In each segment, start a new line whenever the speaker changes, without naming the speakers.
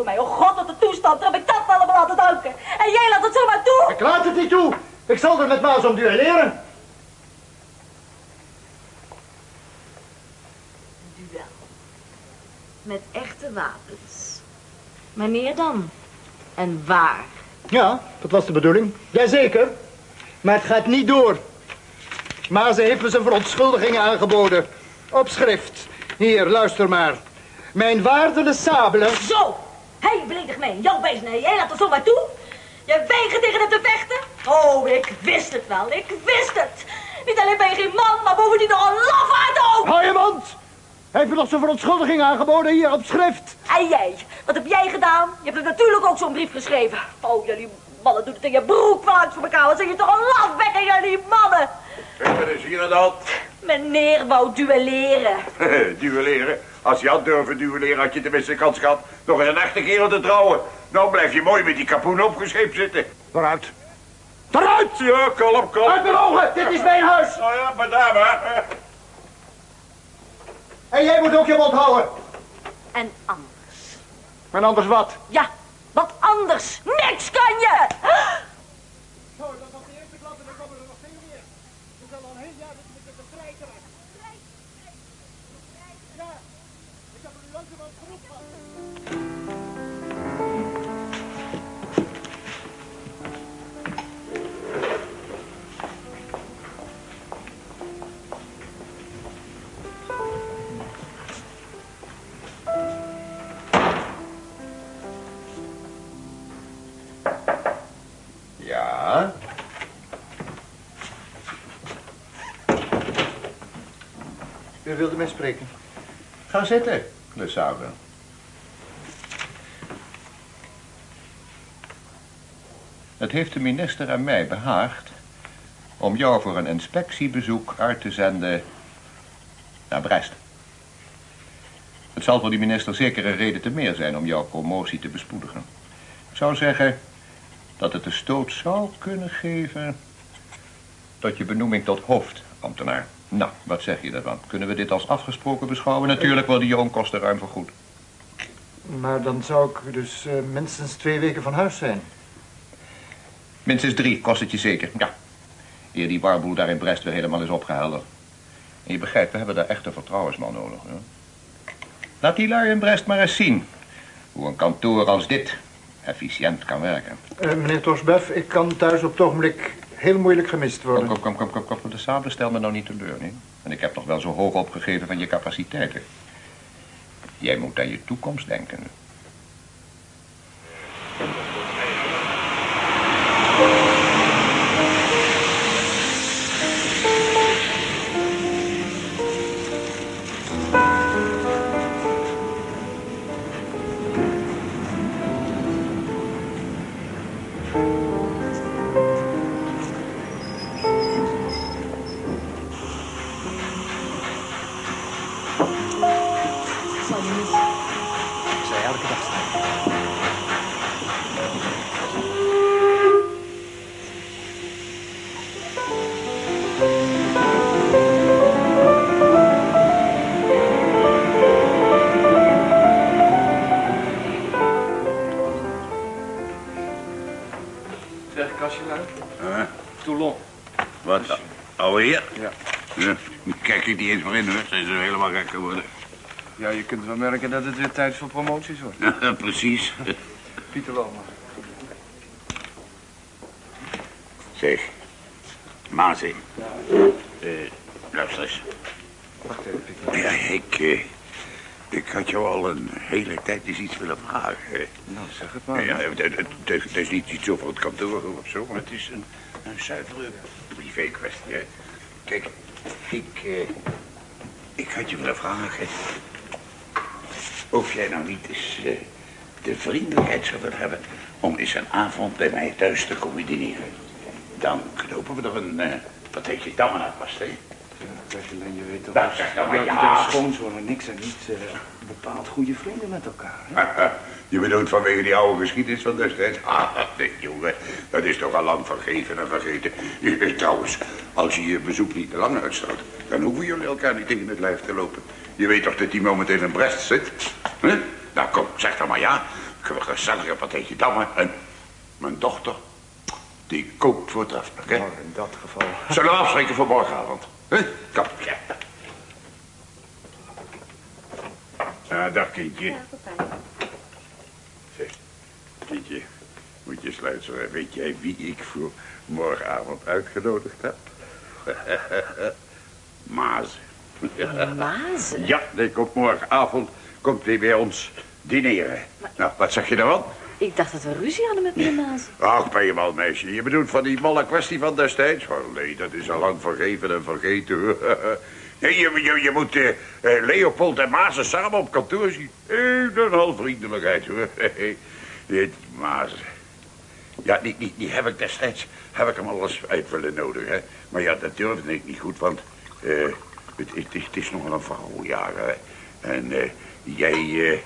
over mij. Oh god, wat de toestand. Dan heb ik dat allemaal aan te danken. En jij laat het zomaar toe.
Ik laat het niet toe. Ik zal er met Maas om duelleren.
Duel. Met echte wapens. Wanneer dan? En waar?
Ja, dat was de bedoeling. Jazeker. Maar het gaat niet door. Maas heeft me zijn verontschuldigingen aangeboden. Op schrift. Hier, luister maar. Mijn waardele sabelen...
Zo! Hij beledigt mij in jouw wezen. Jij laat er zomaar toe. Je weigert tegen hem te vechten. Oh, ik wist het wel. Ik wist het. Niet alleen ben je geen man, maar bovendien nog een lafaard ook.
Hou je mond! Hij heeft me nog zijn verontschuldiging aangeboden, hier op schrift.
En jij? Wat heb jij gedaan? Je hebt hem natuurlijk ook zo'n brief geschreven. Oh, jullie mannen doen het in je broek van uit voor elkaar. Wat zijn je toch een lafbekken, jullie mannen?
Wat is hier aan de hand?
Meneer wou duelleren.
duelleren? Als je had durven duelleren, had je tenminste kans gehad nog eens een echte kerel te trouwen. Nou blijf je mooi met die kapoen opgescheept zitten.
Vooruit. Vooruit!
Ja, kalm, kalm.
Uit mijn ogen! Dit is mijn huis!
Nou ja, madame.
En jij moet ook je mond houden.
En anders?
En anders wat?
Ja, wat anders? Niks kan je!
U wilde mij spreken.
Ga zitten, Le. Het heeft de minister en mij behaagd om jou voor een inspectiebezoek uit te zenden naar Brest. Het zal voor die minister zeker een reden te meer zijn om jouw promotie te bespoedigen. Ik zou zeggen dat het de stoot zou kunnen geven tot je benoeming tot hoofdambtenaar. Nou, wat zeg je daarvan? Kunnen we dit als afgesproken beschouwen? Natuurlijk worden je onkosten ruim vergoed.
Maar dan zou ik dus eh, minstens twee weken van huis zijn.
Minstens drie kost het je zeker, ja. Eer die warboel daar in Brest weer helemaal is opgehelderd. En je begrijpt, we hebben daar echt een vertrouwensman nodig. Hè? Laat die lui in Brest maar eens zien hoe een kantoor als dit efficiënt kan werken.
Eh, meneer Tosbef, ik kan thuis op het ogenblik heel moeilijk gemist worden.
Kom, kom, kom, kom, kom. De sabel stel me nou niet teleur, nee? En ik heb nog wel zo hoog opgegeven van je capaciteiten. Jij moet aan je toekomst denken.
Zeg, Kastjelui.
Huh?
Toulon.
Wat? Alweer?
Ja.
Ja. Kijk ik niet eens meer in, hoor. Zijn ze helemaal gek geworden.
Ja, je kunt wel merken dat het weer tijd voor promoties wordt.
Ja, precies.
Pieter Loma.
Zeg, Mazen. Eh, luister eens.
Wacht even, Pieter.
Ja, ik, eh, ik had jou al een hele tijd eens iets willen vragen.
Nou, zeg het maar.
Ja, het, het, het- het is niet iets over het kantoor of zo, maar het is een, een zuivere privé kwestie. Kijk, ik, eh, ik had je willen vragen of jij nou niet eens eh, de vriendelijkheid zou willen hebben om eens een avond bij mij thuis te komen dineren. Dan knopen we er een uh, partijtje dammen aan vast, hè?
Kastjelui, je weet toch...
Nou, zeg dan maar
dat
ja.
De schoonzoon en niet eh, bepaald goede vrienden met elkaar. Hè?
Je bedoelt vanwege die oude geschiedenis van destijds? Ah, nee, jongen, dat is toch al lang vergeven en vergeten. Je- Trouwens, als je je bezoek niet te lang uitstelt... dan hoeven jullie elkaar niet tegen het lijf te lopen. Je weet toch dat hij momenteel in Brest zit? Huh? Nou, kom, zeg dan maar ja. Kunnen we een gezellige partijtje dammen. En mijn dochter, die kookt voortreffelijk, hè?
Nou, in dat geval.
Zullen we afspreken voor morgenavond? Hè? Kom. Ja. Ah, dag, kindje. Zeg, kindje, moet je eens luisteren. Weet jij wie ik voor morgenavond uitgenodigd heb? Maas.
Mazen?
Ja, die komt morgenavond komt hij bij ons dineren. Nou, wat zeg je daarvan?
Ik dacht dat we ruzie hadden met meneer Mazen.
Ach, ben je wel, meisje. Je bedoelt van die malle kwestie van destijds? Oh, nee, dat is al lang vergeven en vergeten. nee, je, je, je moet eh, eh, Leopold en Mazen samen op kantoor zien. Een en al vriendelijkheid, hoor. Dit Mazen. Ja, die, die, heb ik destijds, heb ik hem alles uit willen nodig, hè. Maar ja, dat durfde ik niet goed, want eh, het, het, het is nogal een vrouwenjaar, hè. En eh, jij, eh,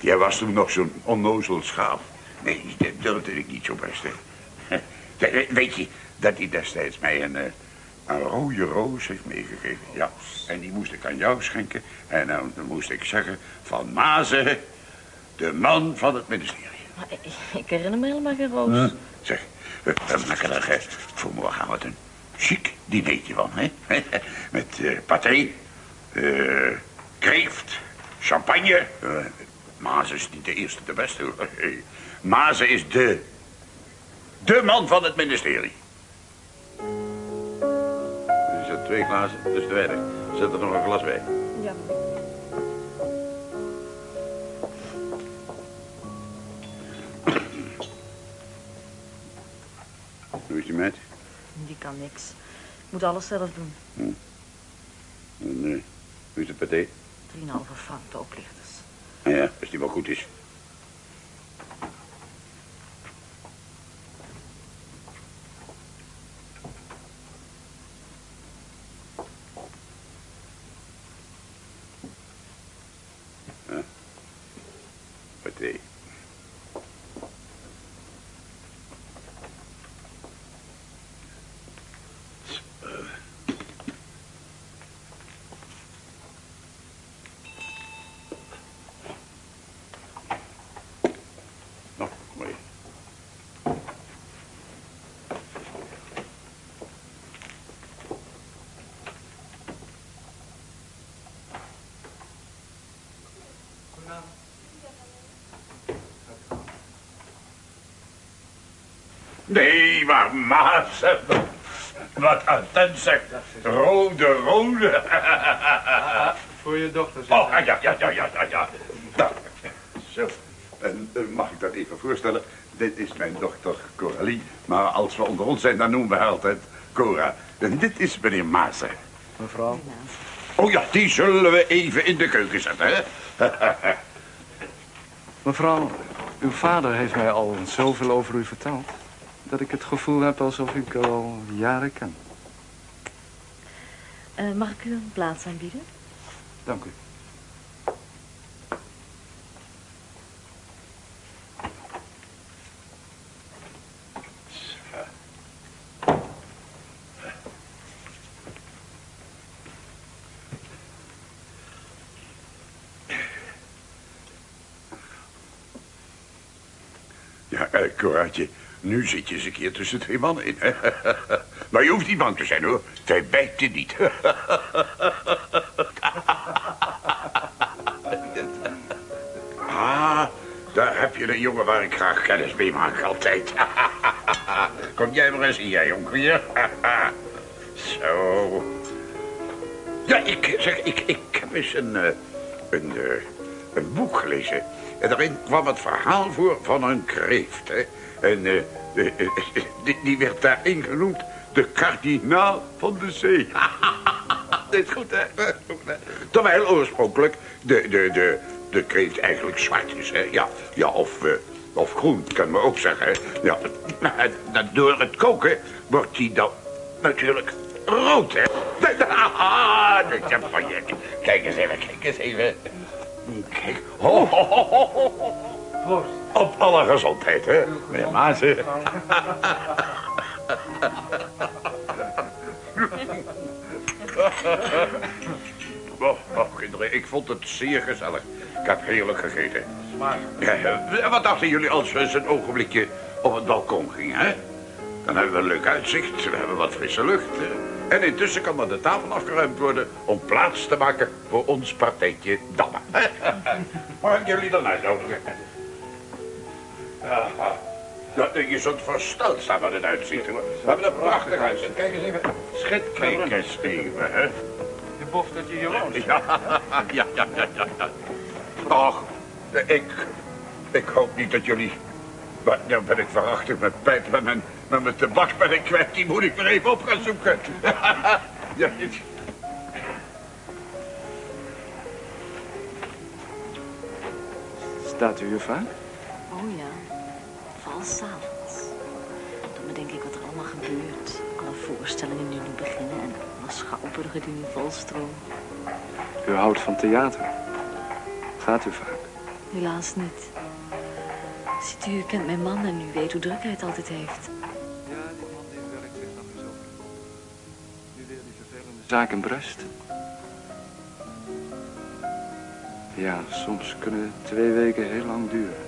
jij was toen nog zo'n onnozel schaap. Nee, dat durfde ik niet zo best, hè. Weet je dat hij destijds mij een, eh, een rode roos heeft meegegeven? Ja, en die moest ik aan jou schenken. En dan moest ik zeggen van Mazen, de man van het ministerie.
Maar ik, herinner me helemaal geen roos.
Zeg, we we maken er eh, voor morgen wat een chic dinertje van, hè? Met eh paté, eh kreeft, champagne. Maas is niet de eerste, de beste. hoor. Maas is de... de man van het ministerie. Er zijn twee glazen, dus te weinig. Zet er nog een glas bij.
Ja.
Hoe is die meid?
Die kan niks. Ik moet alles zelf doen.
En, eh, hoe is de paté?
3,5 frank de oplichters.
Ja, als die wel goed is. Ja. Paté. Nou, mooi. Nee, maar maas. Wat attent zegt. Rode, rode.
Voor je dochter,
Oh, ja, ja, ja, ja, ja, ja. Nou, zo. En eh, mag ik dat even voorstellen? Dit is mijn dochter Coralie. Maar als we onder ons zijn, dan noemen we haar altijd Cora. En dit is meneer Maassen.
Mevrouw,
Oh ja, die zullen we even in de keuken zetten, hè?
mevrouw, uw vader heeft mij al zoveel over u verteld... dat ik het gevoel heb alsof ik al jaren ken.
Eh, mag ik u een plaats aanbieden?
Dank u.
Ja, eh, Coraatje, nu zit je eens een keer tussen twee mannen in. maar je hoeft niet bang te zijn, hoor. Zij bijt je niet. ah, daar heb je een jongen waar ik graag kennis mee maak, altijd. Kom jij maar eens hier, jongen. Zo. Ja, ik, zeg, ik, ik heb eens een, eh, een, eh, een boek gelezen. En daarin kwam het verhaal voor van een kreeft. Hè. En eh, die, werd daarin genoemd de kardinaal van de zee. Dit is goed, hè? Terwijl oorspronkelijk de, de, de, de kreeft eigenlijk zwart is, hè? Ja, ja of, eh, of groen, kan men ook zeggen. hè. Ja, dat door het koken wordt die dan natuurlijk rood, hè? Ah, dat is van je. Kijk eens even, kijk eens even. Kijk. Ho, ho, ho, ho. Op alle gezondheid, hè, meneer Maas. Oh, oh, kinderen, ik vond het zeer gezellig. Ik heb heerlijk gegeten. Ja, eh, wat dachten jullie als we eens een ogenblikje op het balkon gingen, hè? Dan hebben we een leuk uitzicht, we hebben wat frisse lucht. hè. En intussen kan dan de tafel afgeruimd worden om plaats te maken voor ons partijtje dammen. Mag ik jullie dan uitnodigen? Ja, je zult versteld staan wat het uitziet. hoor. We hebben een prachtig huis. Kijk eens even. Schitterend. Kijk eens even, hè.
Je boft dat je hier woont.
Ja, ja, ja, ja, ja. Och, ik, ik hoop niet dat jullie... Maar dan ben ik verachtig met pijp met mijn, met mijn tabak ben ik kwijt. Die moet ik weer even op gaan zoeken. ja,
Staat u hier vaak?
Oh ja, vooral s'avonds. Dan bedenk ik wat er allemaal gebeurt. Alle voorstellingen die nu beginnen en alle schouwburgen die nu volstromen.
U houdt van theater. Gaat u vaak?
Helaas niet. Ziet u, u kent mijn man en u weet hoe druk hij het altijd heeft.
Ja, die man die werkt zich nog eens over. Nu weer die vervelende zaak in Brest. Ja, soms kunnen twee weken heel lang duren.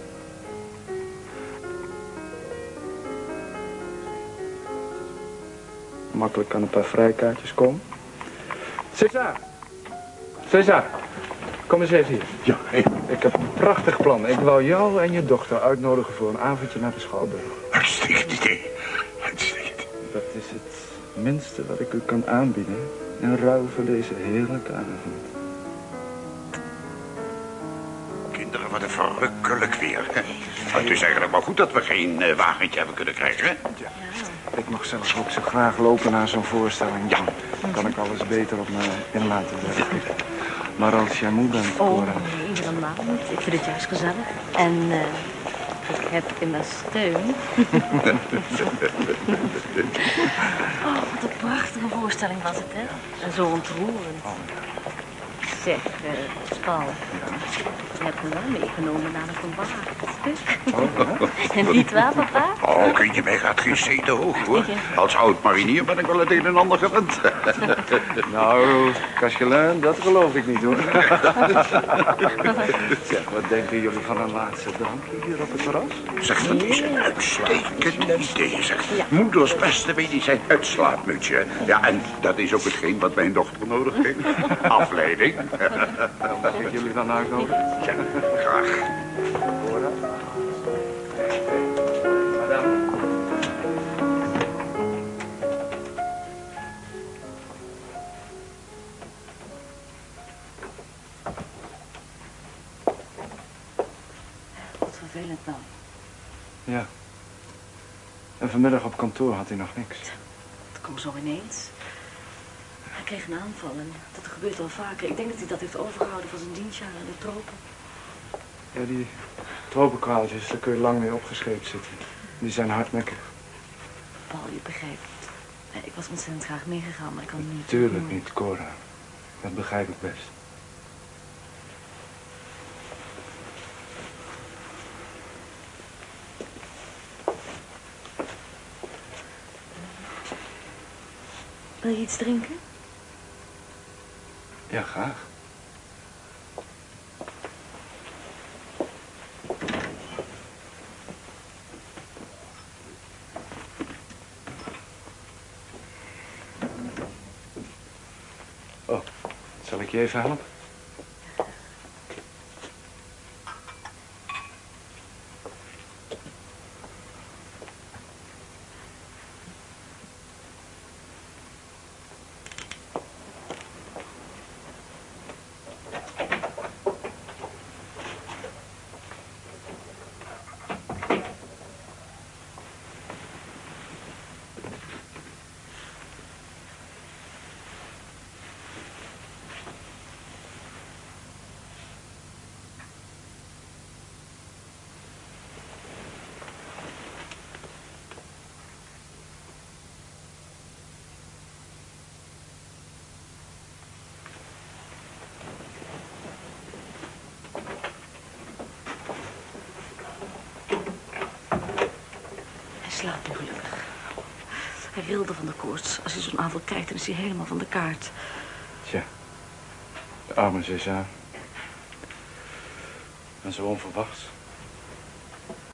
Makkelijk kan een paar vrijkaartjes komen. César! César! Kom eens even hier.
Ja, hé,
Ik heb een prachtig plan. Ik wou jou en je dochter uitnodigen voor een avondje naar de Schouwburg.
uitstekend idee. Uitstekend.
Dat is het minste wat ik u kan aanbieden. In ruil voor deze heerlijke avond.
Wat een verrukkelijk weer. het is eigenlijk maar goed dat we geen eh, wagentje hebben kunnen krijgen. hè?
Ik mag zelfs ook zo graag lopen naar zo'n voorstelling. Ja. Dan kan ik alles beter op me in laten werken. Maar als jij moe bent,
Oh,
Cora...
nee, helemaal niet. Ik vind het juist gezellig. En eh, ik heb immers steun. oh, wat een prachtige voorstelling was het, hè? En zo ontroerend. Zeg, eh Paul. Je hebt me wel meegenomen naar een verwaard. En niet waar, papa?
Oh, kindje, mij gaat geen zeden hoog, hoor. Als oud marinier ben ik wel het een en ander gewend.
Nou, Kastelein, dat geloof ik niet, hoor. zeg, wat denken jullie van een laatste drankje hier op het terras?
Zeg, dat is een uitstekend idee, zeg. Moeders beste weet die zijn uitslaapmutsje. Ja, en dat is ook hetgeen wat mijn dochter nodig heeft. Afleiding.
Mag ik jullie dan uitnodigen?
Ja, graag.
Nou.
Ja. En vanmiddag op kantoor had hij nog niks.
Het kwam zo ineens. Hij kreeg een aanval en dat gebeurt wel vaker. Ik denk dat hij dat heeft overgehouden van zijn dienstjaar in de tropen.
Ja, die tropenkwaaltjes, daar kun je lang mee opgescheept zitten. Die zijn hardnekkig.
Paul, je begrijpt. Ik was ontzettend graag meegegaan, maar ik kan niet.
Tuurlijk niet, Cora. Dat begrijp ik best.
Wil je iets drinken?
Ja, graag. Oh, zal ik je even helpen?
Slaapt nu gelukkig. Hij rilde van de koorts. Als hij zo'n aanval krijgt, dan is hij helemaal van de kaart.
Tja, de arme César. En zo onverwachts.